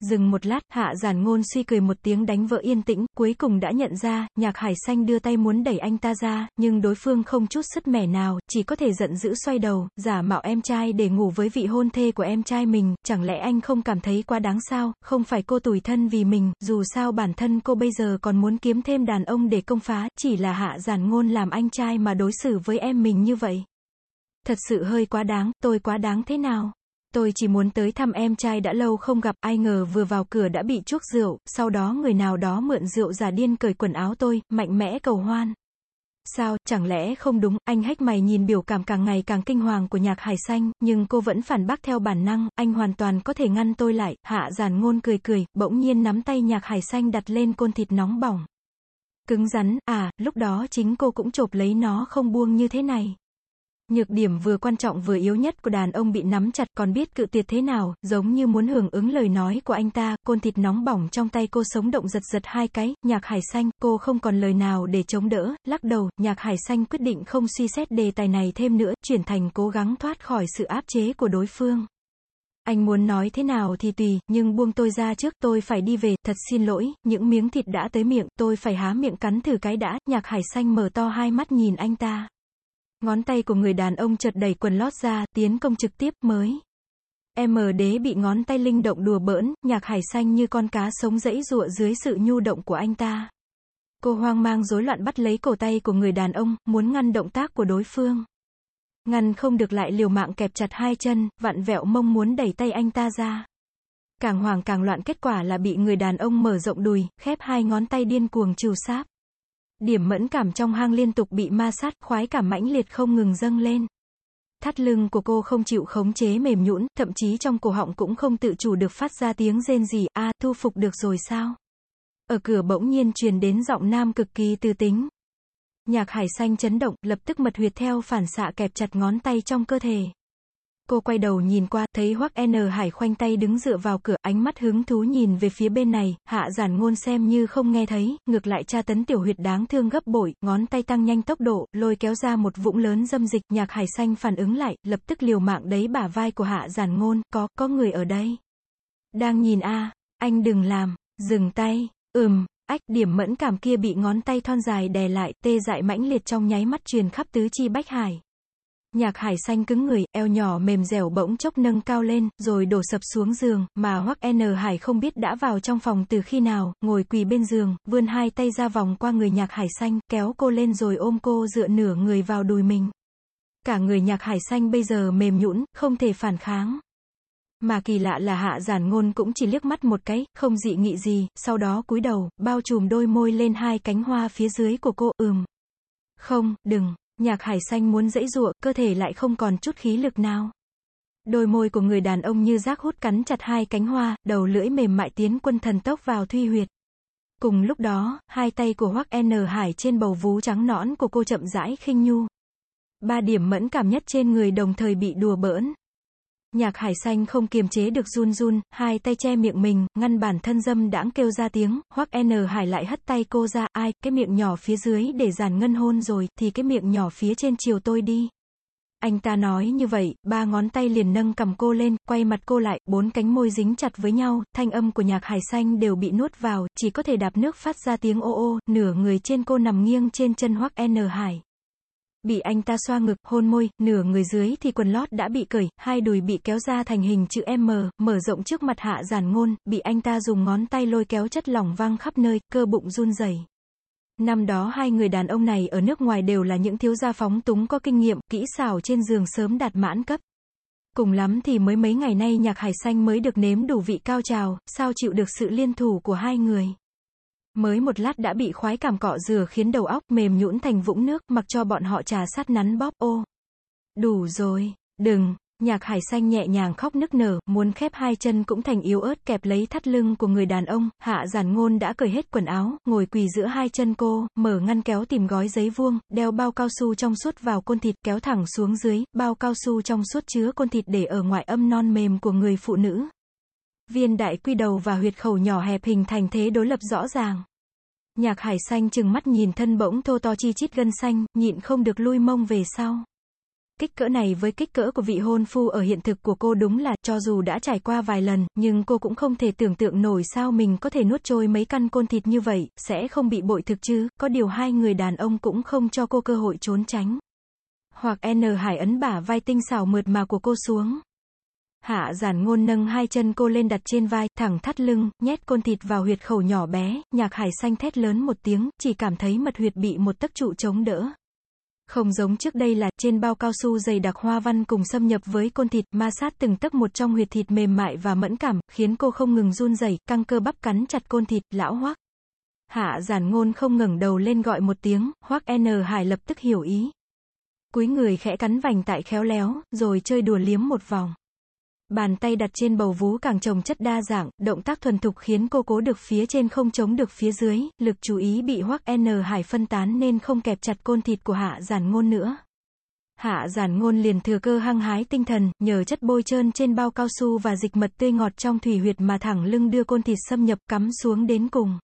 Dừng một lát, hạ giản ngôn suy cười một tiếng đánh vợ yên tĩnh, cuối cùng đã nhận ra, nhạc hải xanh đưa tay muốn đẩy anh ta ra, nhưng đối phương không chút sức mẻ nào, chỉ có thể giận dữ xoay đầu, giả mạo em trai để ngủ với vị hôn thê của em trai mình, chẳng lẽ anh không cảm thấy quá đáng sao, không phải cô tủi thân vì mình, dù sao bản thân cô bây giờ còn muốn kiếm thêm đàn ông để công phá, chỉ là hạ giản ngôn làm anh trai mà đối xử với em mình như vậy. Thật sự hơi quá đáng, tôi quá đáng thế nào? Tôi chỉ muốn tới thăm em trai đã lâu không gặp, ai ngờ vừa vào cửa đã bị chuốc rượu, sau đó người nào đó mượn rượu giả điên cởi quần áo tôi, mạnh mẽ cầu hoan. Sao, chẳng lẽ không đúng, anh hách mày nhìn biểu cảm càng ngày càng kinh hoàng của nhạc hải xanh, nhưng cô vẫn phản bác theo bản năng, anh hoàn toàn có thể ngăn tôi lại, hạ giản ngôn cười cười, bỗng nhiên nắm tay nhạc hải xanh đặt lên côn thịt nóng bỏng. Cứng rắn, à, lúc đó chính cô cũng chộp lấy nó không buông như thế này. Nhược điểm vừa quan trọng vừa yếu nhất của đàn ông bị nắm chặt còn biết cự tuyệt thế nào, giống như muốn hưởng ứng lời nói của anh ta, côn thịt nóng bỏng trong tay cô sống động giật giật hai cái, nhạc hải xanh, cô không còn lời nào để chống đỡ, lắc đầu, nhạc hải xanh quyết định không suy xét đề tài này thêm nữa, chuyển thành cố gắng thoát khỏi sự áp chế của đối phương. Anh muốn nói thế nào thì tùy, nhưng buông tôi ra trước, tôi phải đi về, thật xin lỗi, những miếng thịt đã tới miệng, tôi phải há miệng cắn thử cái đã, nhạc hải xanh mở to hai mắt nhìn anh ta. Ngón tay của người đàn ông chợt đẩy quần lót ra, tiến công trực tiếp, mới. Em đế bị ngón tay linh động đùa bỡn, nhạc hải xanh như con cá sống dẫy dụa dưới sự nhu động của anh ta. Cô hoang mang rối loạn bắt lấy cổ tay của người đàn ông, muốn ngăn động tác của đối phương. Ngăn không được lại liều mạng kẹp chặt hai chân, vặn vẹo mong muốn đẩy tay anh ta ra. Càng hoàng càng loạn kết quả là bị người đàn ông mở rộng đùi, khép hai ngón tay điên cuồng trừ sáp. Điểm mẫn cảm trong hang liên tục bị ma sát, khoái cảm mãnh liệt không ngừng dâng lên. Thắt lưng của cô không chịu khống chế mềm nhũn, thậm chí trong cổ họng cũng không tự chủ được phát ra tiếng rên gì, a, thu phục được rồi sao? Ở cửa bỗng nhiên truyền đến giọng nam cực kỳ tư tính. Nhạc hải xanh chấn động, lập tức mật huyệt theo phản xạ kẹp chặt ngón tay trong cơ thể. Cô quay đầu nhìn qua, thấy Hoắc N Hải khoanh tay đứng dựa vào cửa, ánh mắt hứng thú nhìn về phía bên này, hạ giản ngôn xem như không nghe thấy, ngược lại tra tấn tiểu huyệt đáng thương gấp bội, ngón tay tăng nhanh tốc độ, lôi kéo ra một vũng lớn dâm dịch, nhạc hải xanh phản ứng lại, lập tức liều mạng đấy bả vai của hạ giản ngôn, có, có người ở đây. Đang nhìn a anh đừng làm, dừng tay, ừm, ách điểm mẫn cảm kia bị ngón tay thon dài đè lại, tê dại mãnh liệt trong nháy mắt truyền khắp tứ chi bách hải. Nhạc hải xanh cứng người, eo nhỏ mềm dẻo bỗng chốc nâng cao lên, rồi đổ sập xuống giường, mà hoắc N hải không biết đã vào trong phòng từ khi nào, ngồi quỳ bên giường, vươn hai tay ra vòng qua người nhạc hải xanh, kéo cô lên rồi ôm cô dựa nửa người vào đùi mình. Cả người nhạc hải xanh bây giờ mềm nhũn, không thể phản kháng. Mà kỳ lạ là hạ giản ngôn cũng chỉ liếc mắt một cái, không dị nghị gì, sau đó cúi đầu, bao trùm đôi môi lên hai cánh hoa phía dưới của cô, ừm. Không, đừng. Nhạc hải xanh muốn dãy dụa, cơ thể lại không còn chút khí lực nào. Đôi môi của người đàn ông như rác hút cắn chặt hai cánh hoa, đầu lưỡi mềm mại tiến quân thần tốc vào thuy huyệt. Cùng lúc đó, hai tay của Hoắc N Hải trên bầu vú trắng nõn của cô chậm rãi khinh nhu. Ba điểm mẫn cảm nhất trên người đồng thời bị đùa bỡn. Nhạc hải xanh không kiềm chế được run run, hai tay che miệng mình, ngăn bản thân dâm đãng kêu ra tiếng, hoắc N hải lại hất tay cô ra, ai, cái miệng nhỏ phía dưới để giàn ngân hôn rồi, thì cái miệng nhỏ phía trên chiều tôi đi. Anh ta nói như vậy, ba ngón tay liền nâng cầm cô lên, quay mặt cô lại, bốn cánh môi dính chặt với nhau, thanh âm của nhạc hải xanh đều bị nuốt vào, chỉ có thể đạp nước phát ra tiếng ô ô, nửa người trên cô nằm nghiêng trên chân hoắc N hải. Bị anh ta xoa ngực, hôn môi, nửa người dưới thì quần lót đã bị cởi, hai đùi bị kéo ra thành hình chữ M, mở rộng trước mặt hạ giản ngôn, bị anh ta dùng ngón tay lôi kéo chất lỏng văng khắp nơi, cơ bụng run rẩy. Năm đó hai người đàn ông này ở nước ngoài đều là những thiếu gia phóng túng có kinh nghiệm, kỹ xảo trên giường sớm đạt mãn cấp. Cùng lắm thì mới mấy ngày nay nhạc hải xanh mới được nếm đủ vị cao trào, sao chịu được sự liên thủ của hai người. Mới một lát đã bị khoái cảm cọ rửa khiến đầu óc mềm nhũn thành vũng nước, mặc cho bọn họ trà sát nắn bóp ô. Đủ rồi, đừng, nhạc hải xanh nhẹ nhàng khóc nức nở, muốn khép hai chân cũng thành yếu ớt kẹp lấy thắt lưng của người đàn ông, hạ giản ngôn đã cởi hết quần áo, ngồi quỳ giữa hai chân cô, mở ngăn kéo tìm gói giấy vuông, đeo bao cao su trong suốt vào côn thịt kéo thẳng xuống dưới, bao cao su trong suốt chứa côn thịt để ở ngoại âm non mềm của người phụ nữ. Viên đại quy đầu và huyệt khẩu nhỏ hẹp hình thành thế đối lập rõ ràng. Nhạc hải xanh chừng mắt nhìn thân bỗng thô to chi chít gân xanh, nhịn không được lui mông về sau. kích cỡ này với kích cỡ của vị hôn phu ở hiện thực của cô đúng là, cho dù đã trải qua vài lần, nhưng cô cũng không thể tưởng tượng nổi sao mình có thể nuốt trôi mấy căn côn thịt như vậy, sẽ không bị bội thực chứ, có điều hai người đàn ông cũng không cho cô cơ hội trốn tránh. Hoặc N Hải ấn bả vai tinh xảo mượt mà của cô xuống. Hạ giản ngôn nâng hai chân cô lên đặt trên vai, thẳng thắt lưng, nhét côn thịt vào huyệt khẩu nhỏ bé, nhạc hải xanh thét lớn một tiếng, chỉ cảm thấy mật huyệt bị một tấc trụ chống đỡ. Không giống trước đây là, trên bao cao su dày đặc hoa văn cùng xâm nhập với côn thịt, ma sát từng tấc một trong huyệt thịt mềm mại và mẫn cảm, khiến cô không ngừng run rẩy, căng cơ bắp cắn chặt côn thịt, lão hoắc. Hạ giản ngôn không ngẩng đầu lên gọi một tiếng, hoắc N Hải lập tức hiểu ý. Cúi người khẽ cắn vành tại khéo léo, rồi chơi đùa liếm một vòng. Bàn tay đặt trên bầu vú càng trồng chất đa dạng, động tác thuần thục khiến cô cố được phía trên không chống được phía dưới, lực chú ý bị hoắc N Hải phân tán nên không kẹp chặt côn thịt của hạ giản ngôn nữa. Hạ giản ngôn liền thừa cơ hăng hái tinh thần, nhờ chất bôi trơn trên bao cao su và dịch mật tươi ngọt trong thủy huyệt mà thẳng lưng đưa côn thịt xâm nhập cắm xuống đến cùng.